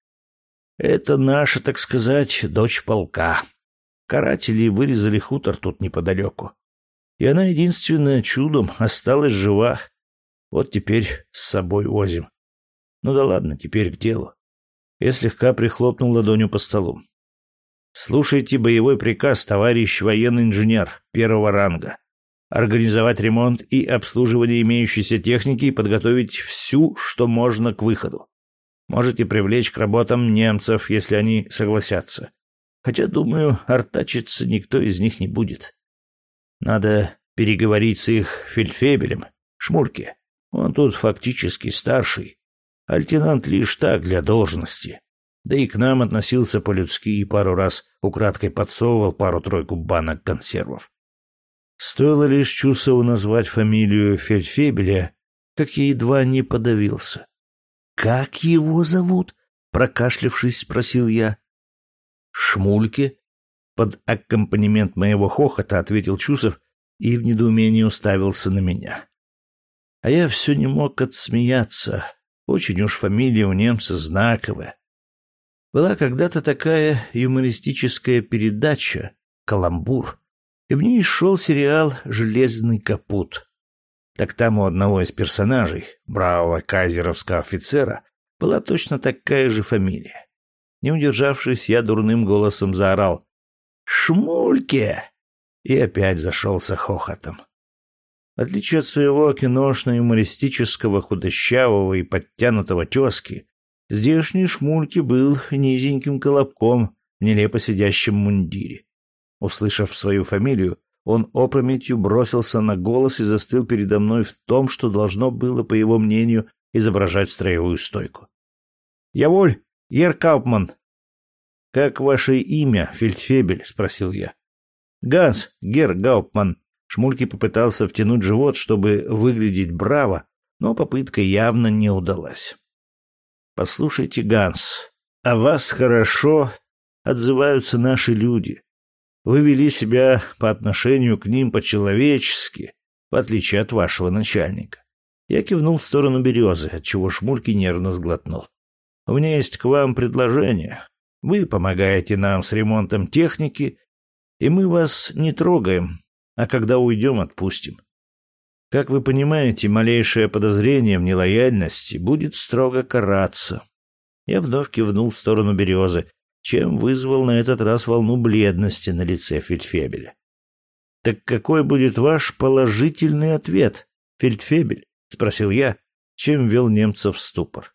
Это наша, так сказать, дочь полка. Каратели вырезали хутор тут неподалеку. И она единственная чудом осталась жива. Вот теперь с собой возим. Ну да ладно, теперь к делу. Я слегка прихлопнул ладонью по столу. Слушайте боевой приказ, товарищ военный инженер первого ранга. Организовать ремонт и обслуживание имеющейся техники и подготовить всю, что можно к выходу. Можете привлечь к работам немцев, если они согласятся. Хотя, думаю, артачиться никто из них не будет. Надо переговорить с их фельдфебелем, Шмурке. Он тут фактически старший. А лейтенант лишь так для должности. Да и к нам относился по-людски и пару раз украдкой подсовывал пару-тройку банок консервов. Стоило лишь Чусову назвать фамилию Фельдфебеля, как я едва не подавился. «Как его зовут?» — прокашлявшись, спросил я. «Шмульке?» — под аккомпанемент моего хохота ответил Чусов и в недоумении уставился на меня. А я все не мог отсмеяться. Очень уж фамилия у немца знаковая. Была когда-то такая юмористическая передача «Каламбур», и в ней шел сериал «Железный капут». Так там у одного из персонажей, бравого кайзеровского офицера, была точно такая же фамилия. Не удержавшись, я дурным голосом заорал «Шмульке!» и опять зашелся хохотом. В отличие от своего киношно-юмористического худощавого и подтянутого тезки, здешний Шмульки был низеньким колобком в нелепо сидящем мундире. Услышав свою фамилию, он опрометью бросился на голос и застыл передо мной в том, что должно было, по его мнению, изображать строевую стойку. «Я воль, Ер Каупман!» «Как ваше имя, Фельдфебель?» — спросил я. «Ганс, Гер Гауптман». Шмульки попытался втянуть живот, чтобы выглядеть браво, но попытка явно не удалась. «Послушайте, Ганс, о вас хорошо отзываются наши люди. Вы вели себя по отношению к ним по-человечески, в отличие от вашего начальника. Я кивнул в сторону березы, отчего Шмульки нервно сглотнул. У меня есть к вам предложение. Вы помогаете нам с ремонтом техники, и мы вас не трогаем, а когда уйдем, отпустим. Как вы понимаете, малейшее подозрение в нелояльности будет строго караться. Я вновь кивнул в сторону березы, чем вызвал на этот раз волну бледности на лице Фельдфебеля. «Так какой будет ваш положительный ответ, Фельдфебель?» — спросил я, чем ввел немцев в ступор.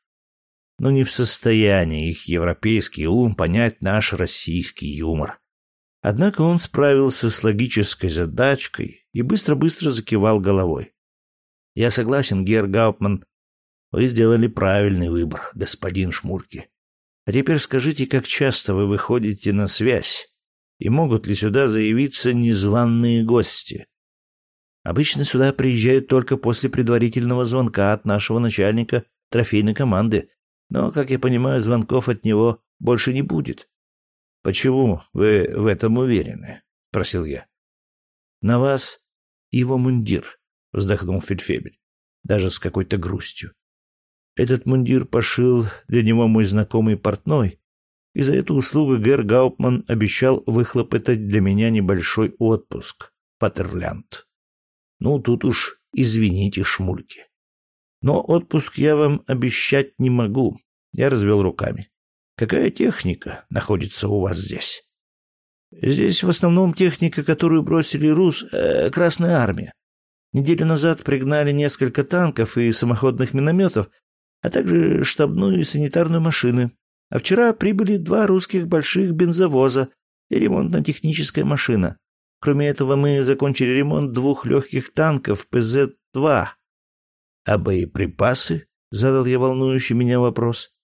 Но не в состоянии их европейский ум понять наш российский юмор. Однако он справился с логической задачкой и быстро-быстро закивал головой. «Я согласен, Герр. Вы сделали правильный выбор, господин Шмурки. А теперь скажите, как часто вы выходите на связь? И могут ли сюда заявиться незваные гости? Обычно сюда приезжают только после предварительного звонка от нашего начальника трофейной команды, но, как я понимаю, звонков от него больше не будет. Почему вы в этом уверены? спросил я. На вас его мундир, вздохнул Фельдфебель, даже с какой-то грустью. Этот мундир пошил для него мой знакомый портной, и за эту услугу Гер Гауптман обещал выхлопотать для меня небольшой отпуск, Паттерлянд. Ну, тут уж извините, шмульки. Но отпуск я вам обещать не могу. Я развел руками. Какая техника находится у вас здесь? Здесь в основном техника, которую бросили рус, э, Красная армия. Неделю назад пригнали несколько танков и самоходных минометов, а также штабную и санитарную машины. А вчера прибыли два русских больших бензовоза и ремонтно-техническая машина. Кроме этого, мы закончили ремонт двух легких танков ПЗ-2. А боеприпасы? Задал я волнующий меня вопрос.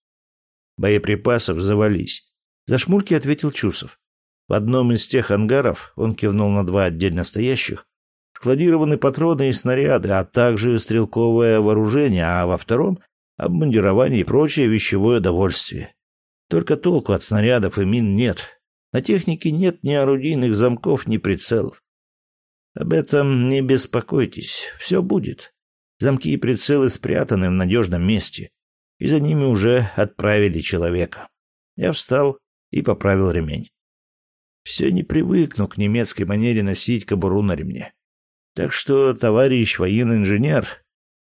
Боеприпасов завались. За шмурки ответил Чусов. В одном из тех ангаров, он кивнул на два отдельно стоящих, складированы патроны и снаряды, а также стрелковое вооружение, а во втором — обмундирование и прочее вещевое довольствие. Только толку от снарядов и мин нет. На технике нет ни орудийных замков, ни прицелов. Об этом не беспокойтесь, все будет. Замки и прицелы спрятаны в надежном месте, и за ними уже отправили человека. Я встал и поправил ремень. Все не привыкну к немецкой манере носить кобуру на ремне. Так что, товарищ военный инженер,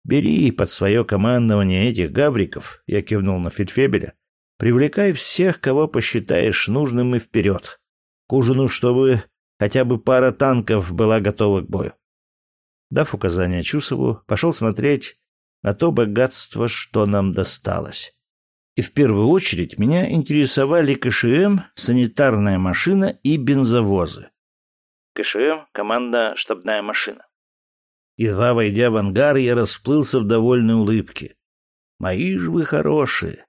бери под свое командование этих габриков, я кивнул на Фельдфебеля, привлекай всех, кого посчитаешь нужным и вперед. К ужину, чтобы хотя бы пара танков была готова к бою. Дав указание Чусову, пошел смотреть на то богатство, что нам досталось. И в первую очередь меня интересовали КШМ, санитарная машина и бензовозы. КШМ — команда «Штабная машина». Едва войдя в ангар, я расплылся в довольной улыбке. «Мои же вы хорошие!»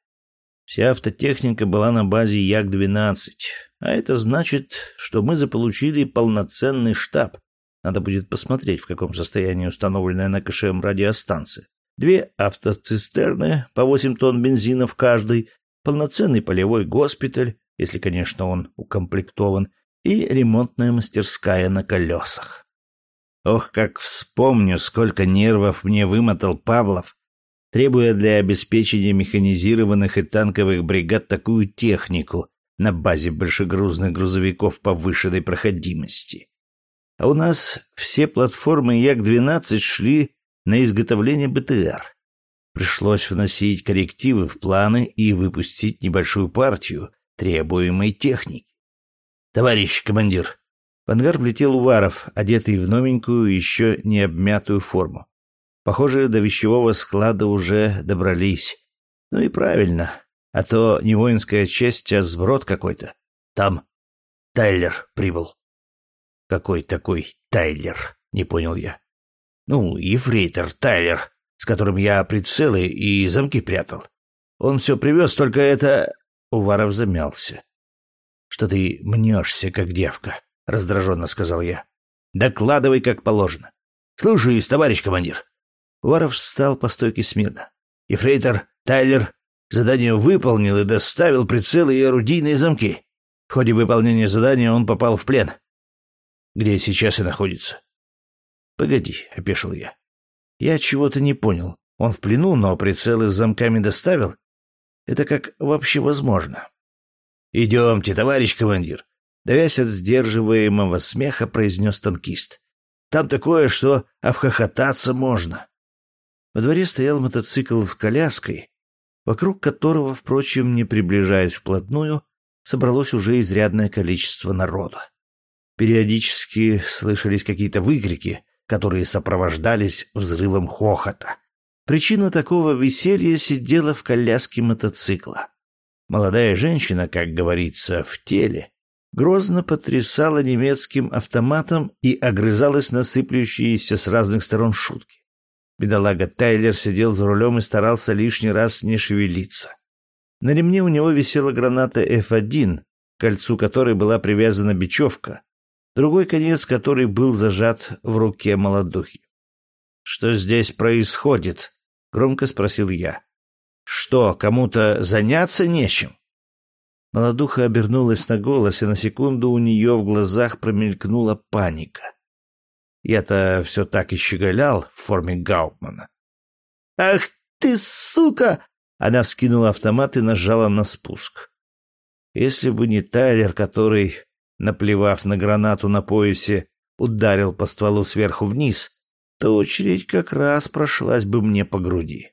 Вся автотехника была на базе Як-12, а это значит, что мы заполучили полноценный штаб. Надо будет посмотреть, в каком состоянии установленная на КШМ радиостанция две автоцистерны по 8 тонн бензина в каждой, полноценный полевой госпиталь, если, конечно, он укомплектован, и ремонтная мастерская на колесах. Ох, как вспомню, сколько нервов мне вымотал Павлов, требуя для обеспечения механизированных и танковых бригад такую технику на базе большегрузных грузовиков повышенной проходимости. А у нас все платформы Як-12 шли на изготовление БТР. Пришлось вносить коррективы в планы и выпустить небольшую партию требуемой техники. «Товарищ командир!» В ангар влетел Уваров, одетый в новенькую, еще не обмятую форму. Похоже, до вещевого склада уже добрались. Ну и правильно, а то не воинская честь, а сброд какой-то. Там Тайлер прибыл. «Какой такой Тайлер?» — не понял я. Ну, ефрейтор Тайлер, с которым я прицелы и замки прятал. Он все привез, только это...» Уваров замялся. «Что ты мнешься, как девка?» — раздраженно сказал я. «Докладывай, как положено». «Слушаюсь, товарищ командир». Уваров встал по стойке смирно. «Ефрейтор Тайлер задание выполнил и доставил прицелы и орудийные замки. В ходе выполнения задания он попал в плен. Где сейчас и находится?» «Погоди», — опешил я. «Я чего-то не понял. Он в плену, но прицелы с замками доставил? Это как вообще возможно?» «Идемте, товарищ командир», — давясь от сдерживаемого смеха, произнес танкист. «Там такое, что обхохотаться можно». Во дворе стоял мотоцикл с коляской, вокруг которого, впрочем, не приближаясь вплотную, собралось уже изрядное количество народа. Периодически слышались какие-то выкрики, которые сопровождались взрывом хохота. Причина такого веселья сидела в коляске мотоцикла. Молодая женщина, как говорится, в теле, грозно потрясала немецким автоматом и огрызалась на сыплющиеся с разных сторон шутки. Бедолага Тайлер сидел за рулем и старался лишний раз не шевелиться. На ремне у него висела граната F1, к кольцу которой была привязана бечевка, другой конец который был зажат в руке молодухи. «Что здесь происходит?» — громко спросил я. «Что, кому-то заняться нечем?» Молодуха обернулась на голос, и на секунду у нее в глазах промелькнула паника. Я-то все так и щеголял в форме Гаупмана. «Ах ты, сука!» Она вскинула автомат и нажала на спуск. Если бы не Тайлер, который наплевав на гранату на поясе, ударил по стволу сверху вниз, то очередь как раз прошлась бы мне по груди.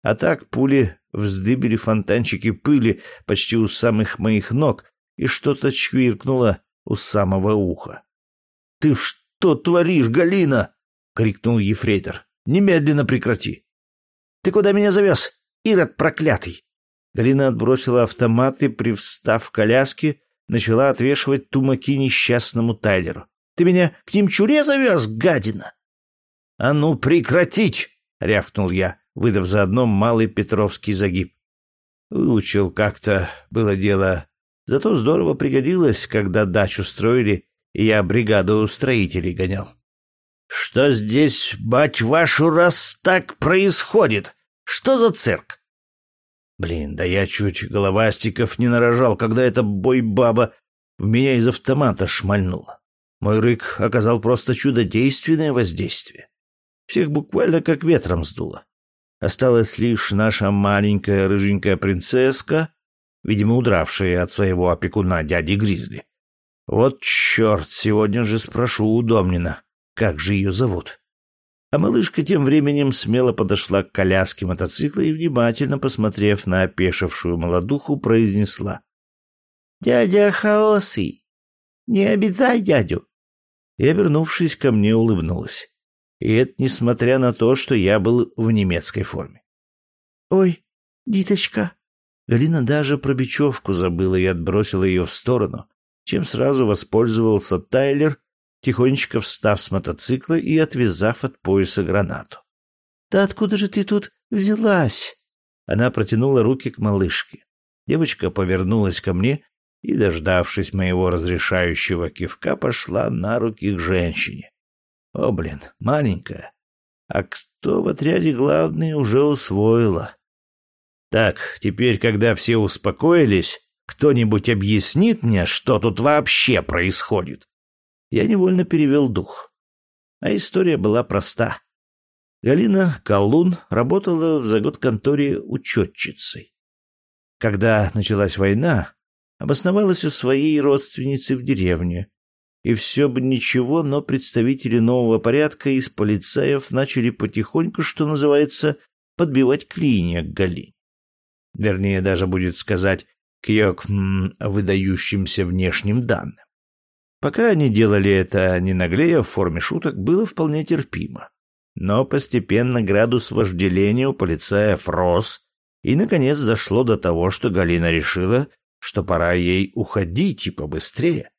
А так пули вздыбили фонтанчики пыли почти у самых моих ног, и что-то чвиркнуло у самого уха. — Ты что творишь, Галина? — крикнул ефрейтор. — Немедленно прекрати. — Ты куда меня завез, Ирод проклятый? Галина отбросила автомат и, привстав в коляске, начала отвешивать тумаки несчастному Тайлеру. «Ты меня к немчуре завез, гадина!» «А ну, прекратить!» — рявкнул я, выдав заодно малый петровский загиб. Выучил как-то, было дело. Зато здорово пригодилось, когда дачу строили, и я бригаду строителей гонял. Что здесь, бать вашу, раз так происходит? Что за цирк? Блин, да я чуть головастиков не нарожал, когда эта бой-баба в меня из автомата шмальнула. Мой рык оказал просто чудодейственное воздействие. Всех буквально как ветром сдуло. Осталась лишь наша маленькая рыженькая принцесска, видимо, удравшая от своего опекуна дяди Гризли. Вот черт, сегодня же спрошу у Домнина, как же ее зовут. А малышка тем временем смело подошла к коляске мотоцикла и, внимательно посмотрев на опешившую молодуху, произнесла. «Дядя Хаоси, не обязай дядю!» И, обернувшись ко мне, улыбнулась. И это несмотря на то, что я был в немецкой форме. «Ой, диточка!» Галина даже про бечевку забыла и отбросила ее в сторону, чем сразу воспользовался Тайлер, тихонечко встав с мотоцикла и отвязав от пояса гранату. «Да откуда же ты тут взялась?» Она протянула руки к малышке. Девочка повернулась ко мне и, дождавшись моего разрешающего кивка, пошла на руки к женщине. О, блин, маленькая. А кто в отряде главный уже усвоила. Так, теперь, когда все успокоились, кто-нибудь объяснит мне, что тут вообще происходит? я невольно перевел дух. А история была проста. Галина Колун работала в заготконторе учетчицей. Когда началась война, обосновалась у своей родственницы в деревне. И все бы ничего, но представители нового порядка из полицаев начали потихоньку, что называется, подбивать клинья к Галине. Вернее, даже будет сказать, к ее выдающимся внешним данным. Пока они делали это не наглея в форме шуток, было вполне терпимо. Но постепенно градус вожделения у полицаев рос, и, наконец, зашло до того, что Галина решила, что пора ей уходить и побыстрее.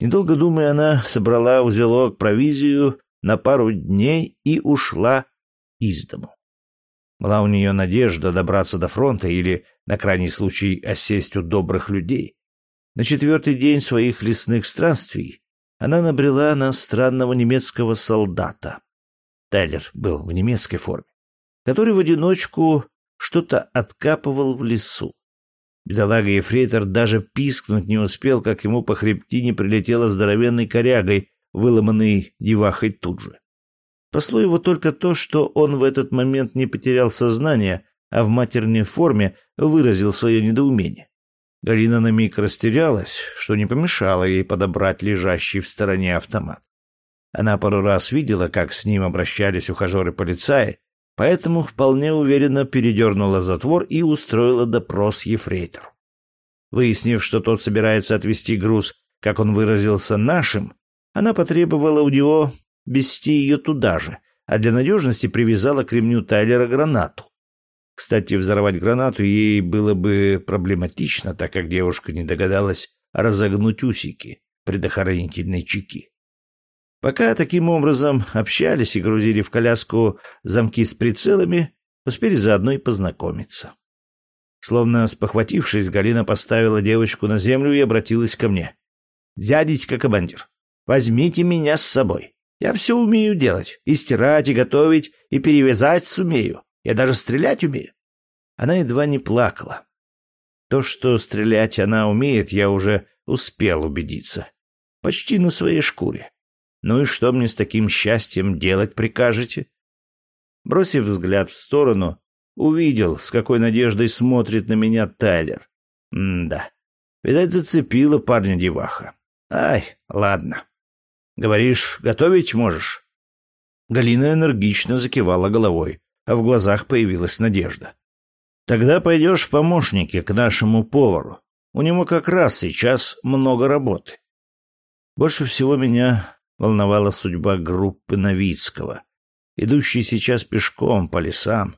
Недолго думая, она собрала узелок провизию на пару дней и ушла из дому. Была у нее надежда добраться до фронта или, на крайний случай, осесть у добрых людей. На четвертый день своих лесных странствий она набрела на странного немецкого солдата. Тайлер был в немецкой форме, который в одиночку что-то откапывал в лесу. Бедолага Ефрейтор даже пискнуть не успел, как ему по хребтине прилетело здоровенной корягой, выломанной девахой тут же. Спасло его только то, что он в этот момент не потерял сознание, а в матерной форме выразил свое недоумение. Галина на миг растерялась, что не помешало ей подобрать лежащий в стороне автомат. Она пару раз видела, как с ним обращались ухажеры-полицаи, поэтому вполне уверенно передернула затвор и устроила допрос ефрейтору. Выяснив, что тот собирается отвезти груз, как он выразился, нашим, она потребовала у него вести ее туда же, а для надежности привязала к ремню Тайлера гранату. Кстати, взорвать гранату ей было бы проблематично, так как девушка не догадалась разогнуть усики предохранительной чеки. Пока таким образом общались и грузили в коляску замки с прицелами, успели заодно и познакомиться. Словно спохватившись, Галина поставила девочку на землю и обратилась ко мне. «Дядечка командир, возьмите меня с собой. Я все умею делать. И стирать, и готовить, и перевязать сумею. Я даже стрелять умею. Она едва не плакала. То, что стрелять она умеет, я уже успел убедиться. Почти на своей шкуре. Ну и что мне с таким счастьем делать прикажете? Бросив взгляд в сторону, увидел, с какой надеждой смотрит на меня Тайлер. М-да. Видать, зацепила парня деваха. Ай, ладно. Говоришь, готовить можешь? Галина энергично закивала головой а в глазах появилась надежда. «Тогда пойдешь в помощники к нашему повару. У него как раз сейчас много работы». Больше всего меня волновала судьба группы Новицкого, идущей сейчас пешком по лесам.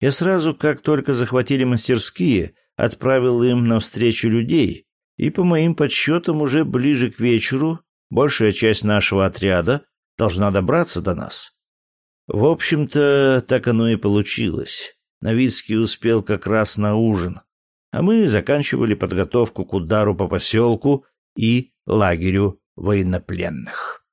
Я сразу, как только захватили мастерские, отправил им навстречу людей, и, по моим подсчетам, уже ближе к вечеру большая часть нашего отряда должна добраться до нас. В общем-то, так оно и получилось. Новицкий успел как раз на ужин, а мы заканчивали подготовку к удару по поселку и лагерю военнопленных.